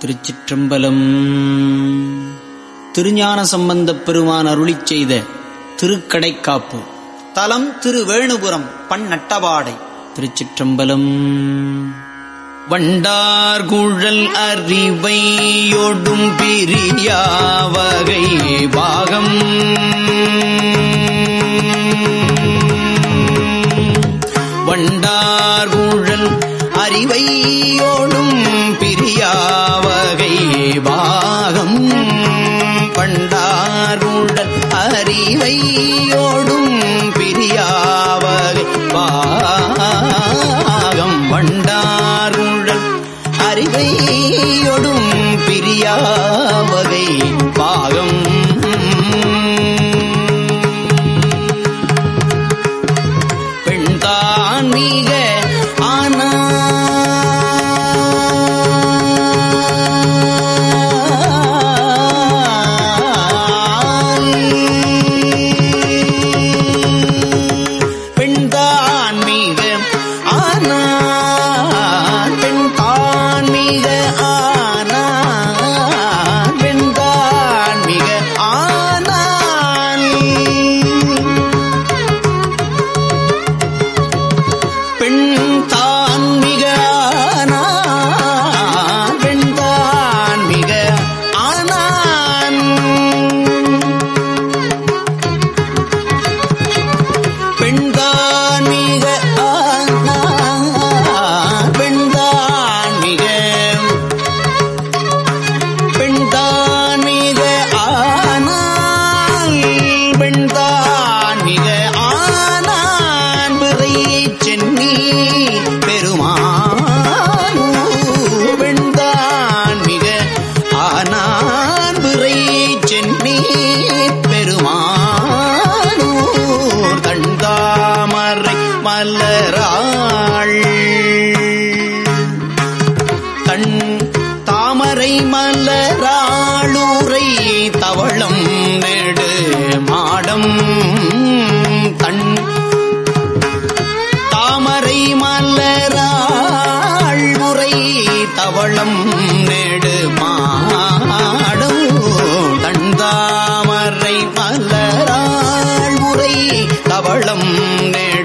திருச்சிற்றம்பலம். திருஞான சம்பந்தப் பெருமான் அருளிச் செய்த திருக்கடைக்காப்பு. தலம் திருவேணுபுரம் பன்னட்டவாடை திருச்சிற்றம்பலம். வண்டார்குழல் அறிவையொடும் பிரியாவகை பாகம். அறிவையொடும் மலராளுரை தவளம் நெடு மாடம் தன் தாமரை மலராள் உரை தவளம் நெடு மாடம் தன் தாமரை மலராள் உரை தவளம் நெடு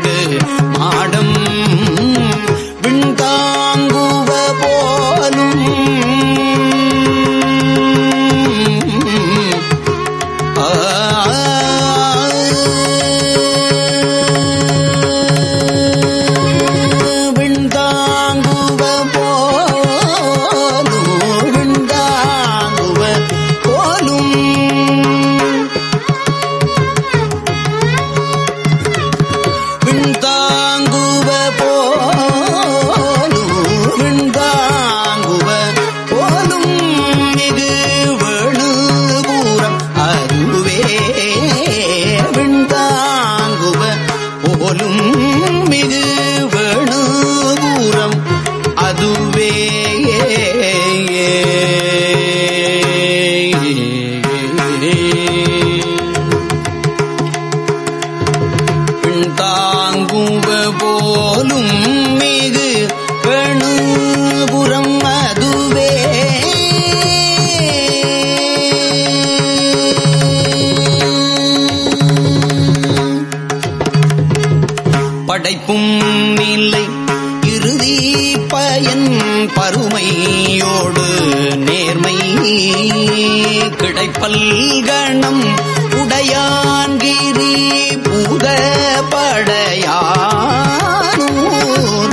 படையானூர்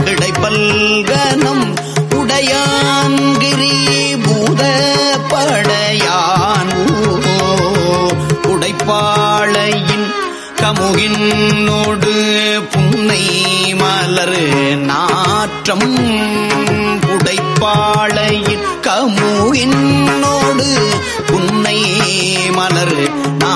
கிடைப்பல் உடையான்கிரி பூத படையானூர் உடைப்பாளையின் கமுகினோடு புன்னை மலர் நாற்றம் புடைப்பாளையின் கமுகின்னோடு புன்னை மலர் நா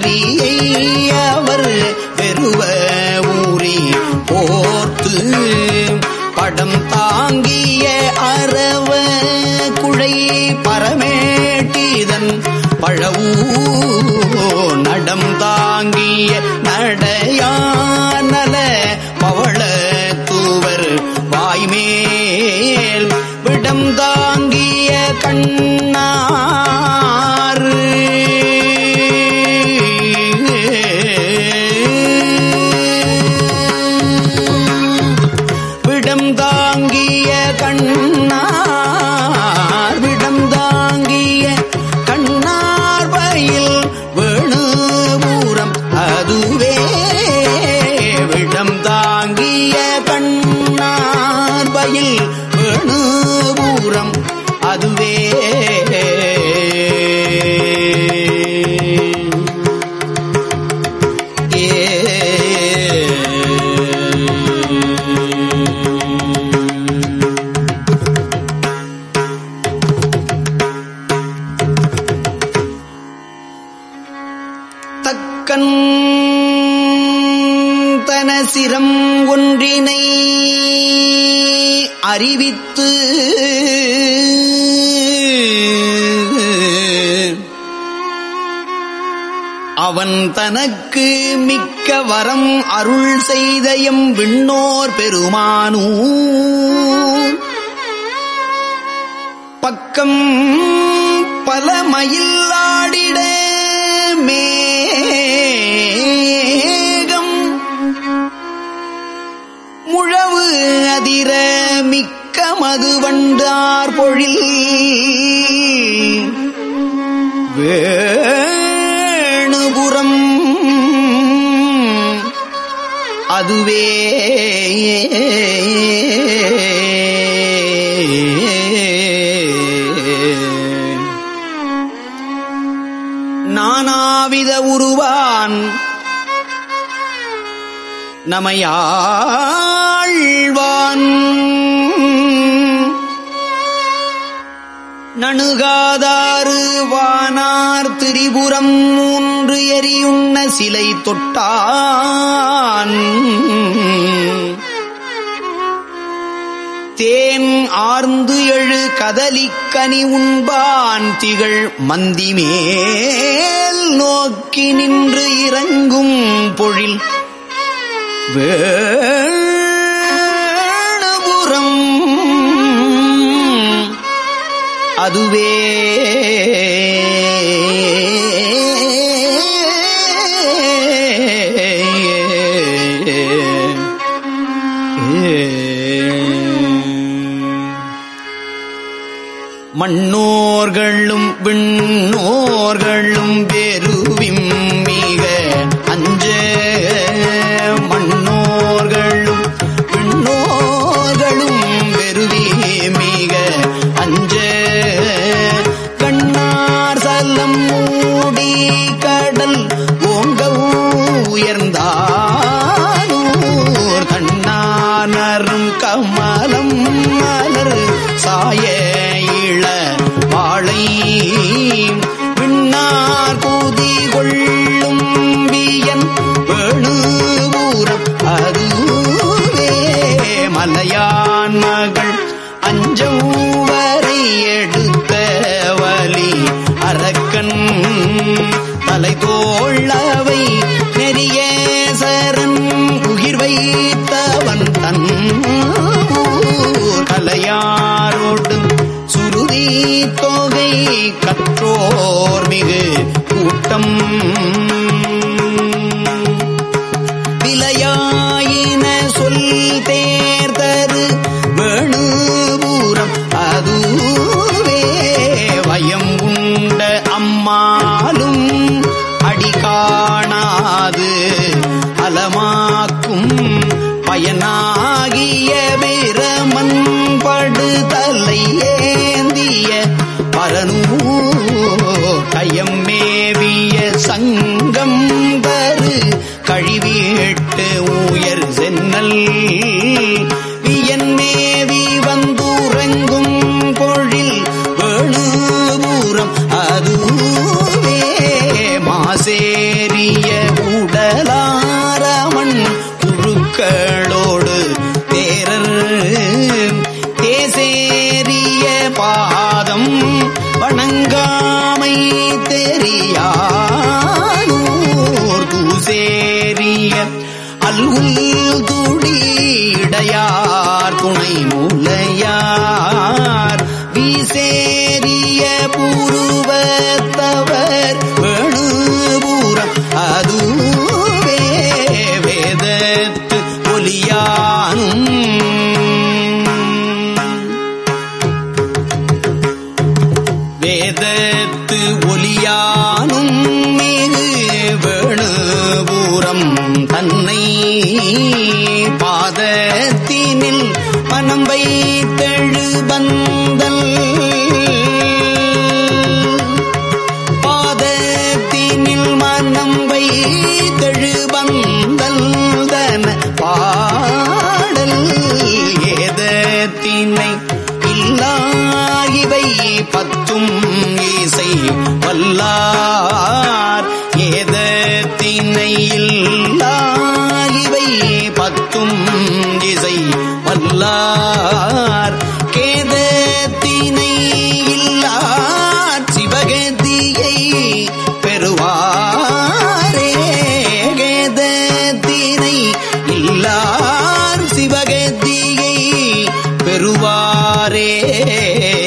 கரியை அவர் பெருவ ஊறி போர்த்து படம் தாங்கிய அரவ குழை பரமேட்டிதன் பழவூ நடம் தாங்கிய நடையானல பவள தூவர் வாய்மேல் விடம் தாங்கிய கண்ணா அறிவித்து அவன் தனக்கு மிக்க வரம் அருள் செய்தயம் விண்ணோர் பெருமானூர். பக்கம் பல மயிலாடிட நானாவித உருவான் நமையாழ்வான். நணுகாதாறு வானார் திரிபுரம் மூன்று எரியுண்ண சிலை தொட்டான். தேன் ஆர்ந்து எழு கதலிக்கனி உண்பான் திகழ் மந்திமேல் நோக்கி நின்று இறங்கும் பொழில். வேணபுரம் அதுவே மலர் சாய இள வாழை விண்ணார் கூதி கொள்ளும் வியன் வேணுபூரம் அதுவே மலையான் மகள் அஞ்சவரை எடுத்த வலி அரக்கன் தலை கற்றோர் மிகு கூட்டம். கங்கம்பரு கழிவீட்டு ஊயர் சென்னல் வியன்மேவி வந்துறங்கும் பொழில். வேணுபூரம் அதுவே. மாசேரிய உடலாரமண் குழுக்களோடு தேரர் தேசேரிய பாதம் வணங்கா அல்குல் துடிடையார் துணை மூலையார் வீசேரிய பூருவத்தவர் வேணுபூரம் அது பந்தல். பாதத்தினில் மனம் வைத்தெழு பந்தல் தன பாடல். ஏதத்தினை இல்லா இவை பத்தும் இசை வல்லார். ஏதத்தினை Hey.